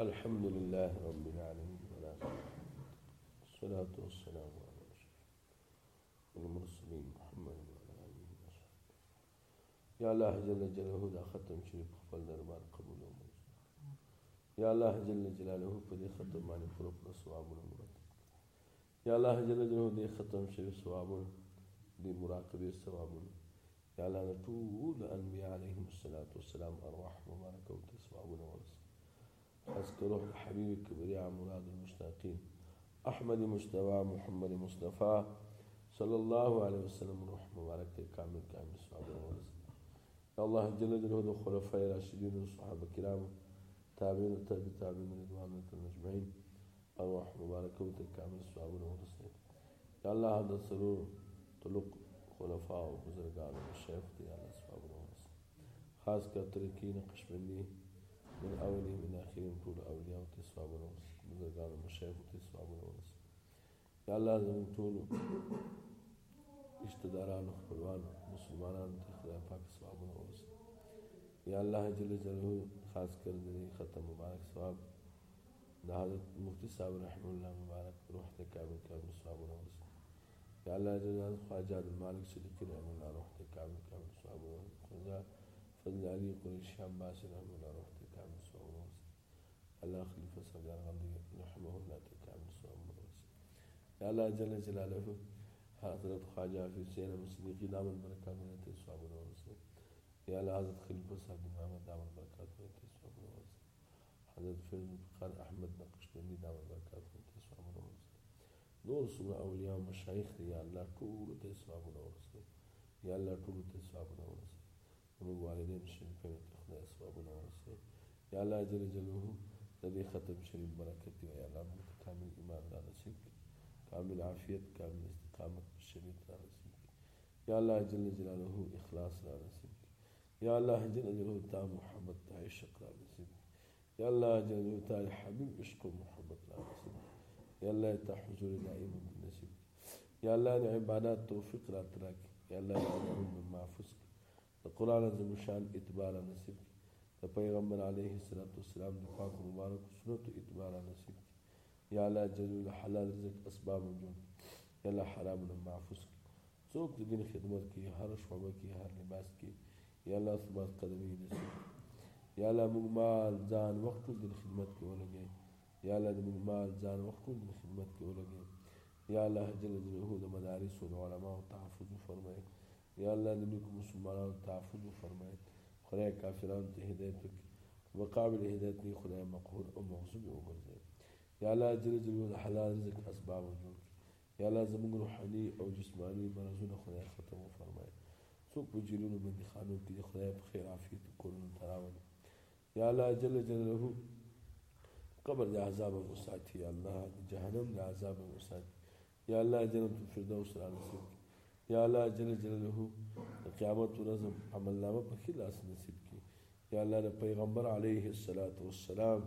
الحمد لله رب العالمين والصلاة والسلام على أشرف المرسلين محمد وعلى آله وصحبه يا الله جل جلاله دا ختم شريف خپل دربار قبول ومنظور يا الله جل جلاله په دې ختم باندې پوره پوره ثوابونه مرتب یا الله جل جلاله دې ختم شريف ثوابونه دې مراقبه ثوابونه یا الله ټول انبیاء علیهم الصلاة والسلام ارواح مبارکه او ثوابونه ورسه أذكر روح الحبيب الكبرياء مراد المشتاقين. أحمد مجتبى محمد مصطفى. صلى الله عليه وسلم روح مبارك كامل كامل صحابة ورسل يا الله جل جلاله الخلفاء الراشدين والصحابة الكرام تابعين وتابع تابعين رضوان أجمعين أرواح مباركة وتكامل صحابة ورسل يا الله هذا سرور طلق خلفاء وبزرگان والشيخ يا الله ورسل خاص كتركين قشبندي من أولهم إلى آخرهم طول بزرگان مشايخ وتسواب ونوس يا الله زمون طول اشتداران خپلوان مسلمانان ته خدای پاک ثواب ونوس یا الله جل جلاله خاص کر دې ختم مبارک ثواب د حضرت مفتی صاحب رحم الله مبارک روح ته کامل کامل ثواب ونوس یا الله جل جلاله خواجه صدیق رحم الله روح ته کامل کامل ثواب ونوس فضل علي قريش عباس رحم الله روح سوء ونوسي الله خليفة سجار غندي رحمه الله كامل سوء ونوسي يا الله جل جلاله حضرت خواجہ في سينا مصديقي دام البركات من تسواب ونوسي يا الله حضرت خليفة صاحب محمد دام البركات من تسواب ونوسي حضرت فيلم بخار أحمد نقشبندي دام البركات من تسواب ونوسي نور سورة أولياء مشايخ يا الله طول تسواب ونوسي يا الله طول تسواب ونوسي ومن والدين شريفين تخنا أسواب ونوسي یا الله جل جلاله دې ختم موږ کامل ایمان را نصیب کامل عافیت کامل استقامت شریف را نصیب یا الله جل جلاله را نصیب یا الله جل جلاله تا محبت تا عشق نصیب یا الله جل جلاله تا حبیب عشق را نصیب یا الله تا حضور دائم نصیب یا الله د عبادت توفیق را تراک یا الله د محفوظ القرآن عظیم شان إتبار نصیب د پیغمبر علیه والسلام د پاک مبارک سنت اتباع نصیب یا الله جل حلال رزق اسباب جون یا الله حرام نه محفوظ څوک د دین خدمت کې هر شعبه کې هر لباس کې یا الله ثبات قدمي نصیب یا الله موږ مال ځان وخت د خدمت کې ولګي یا الله موږ مال ځان وخت د خدمت کې ولګي یا الله جل جلاله د مدارس او علماء تحفظ فرمایي یا الله د نیکو مسلمانانو تحفظ فرمایي خدای کافرانو ته هدایت وکړي. مقابل هدایت نه خدای مقهور أو مغصوب وګرځي یا الله جل جلاله حلال رزق اسباب جوړ یا الله زموږ روحاني أو جسماني مرزونه خدای ختم فرمایي. څوک په جیلونو باندې خانو کې خدای په خیر عافیت کولو تراولي یا الله جل جلاله قبر د عذاب وساتي یا الله جهنم د عذاب وساتي یا الله جنت الفردوس را نصیب یا الله جل جلاله قیامت ورځ عمل نامه په خلاص نصیب کی یا الله د پیغمبر علیه الصلاۃ والسلام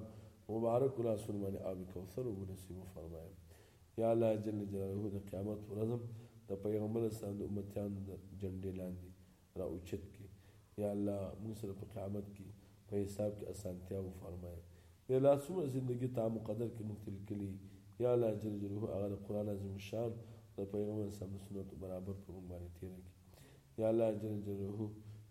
مبارک رسول باندې آب کوثر او نصیب فرمایي. یا الله جل جلاله د قیامت ورځ د پیغمبر اسلام د امتیان د جنډې لاندې را اوچت کی یا الله موږ سره په قیامت کې په حساب کې اسانتیا و فرمایي. یا الله څومره زندگی تا مقدر کې مختل کلی یا الله جل جلاله هغه قرآن عظیم شان د پیغمبر اسلام سنت برابر په باندې تیر کی یا الله جل جلاله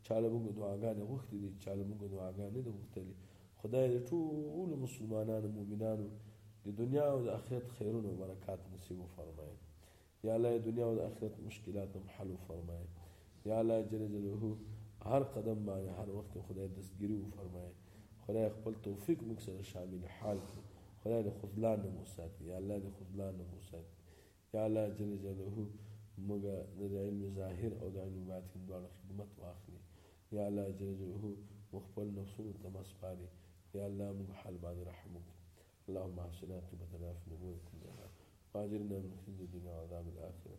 چاله موږ دعاګانې غوښتې دي چاله موږ دعاګانې دي غوښتلې خدای دې ټول مسلمانانو مؤمنانو د دنیا او د آخرت خیرونه او برکات نصیب فرمایي یا الله دنیا او د آخرت مشکلات هم حل فرمایي یا الله جل جلاله هر قدم باندې هر وخت خدای دستګیری فرمایي خدای خپل توفیق موږ سره شامل حال کړي خدای د خذلان نه موساتي یا الله د خذلان نه موساتي یا الله جل جلاله موږ د علم ظاهر أو د علم باطن دواړو خدمت واخلي یا الله جل جلاله مخبل نفسونو ته مسپاري یا الله موږ حال باندې رحم وکړي اللهم احسن عاقبتنا في الأمور كلها واجرنا من خزي الدنيا وعذاب الاخرة.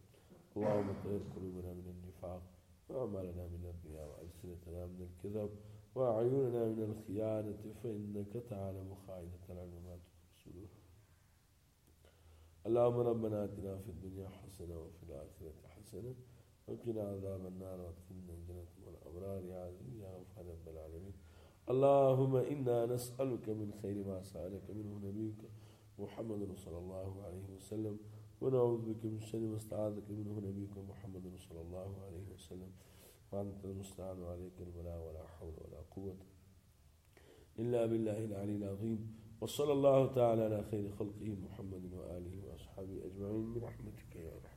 اللهم طهر قلوبنا من النفاق. واعمالنا من الرياء والسنتنا من الكذب. واعيننا من الخيانه فانك تعلم خائنة العلم ما تبصره اللهم ربنا آتنا في الدنيا حسنة وفي الآخرة حسنة وقنا عذاب النار وأدخلنا الجنة والأبرار. يا عزيز يا غفار رب العالمين. اللهم إنا نسألك من خير ما سألك منه نبيك محمد صلى الله عليه وسلم. ونعوذ بك من شر ما استعاذك منه نبيك محمد صلى الله عليه وسلم. وأنت المستعان عليك البلاء ولا حول ولا قوة إلا بالله العلي العظيم. وصلى الله تعالى على خير خلقه محمد وآله وأصحابه أجمعين برحمتك يا رحمة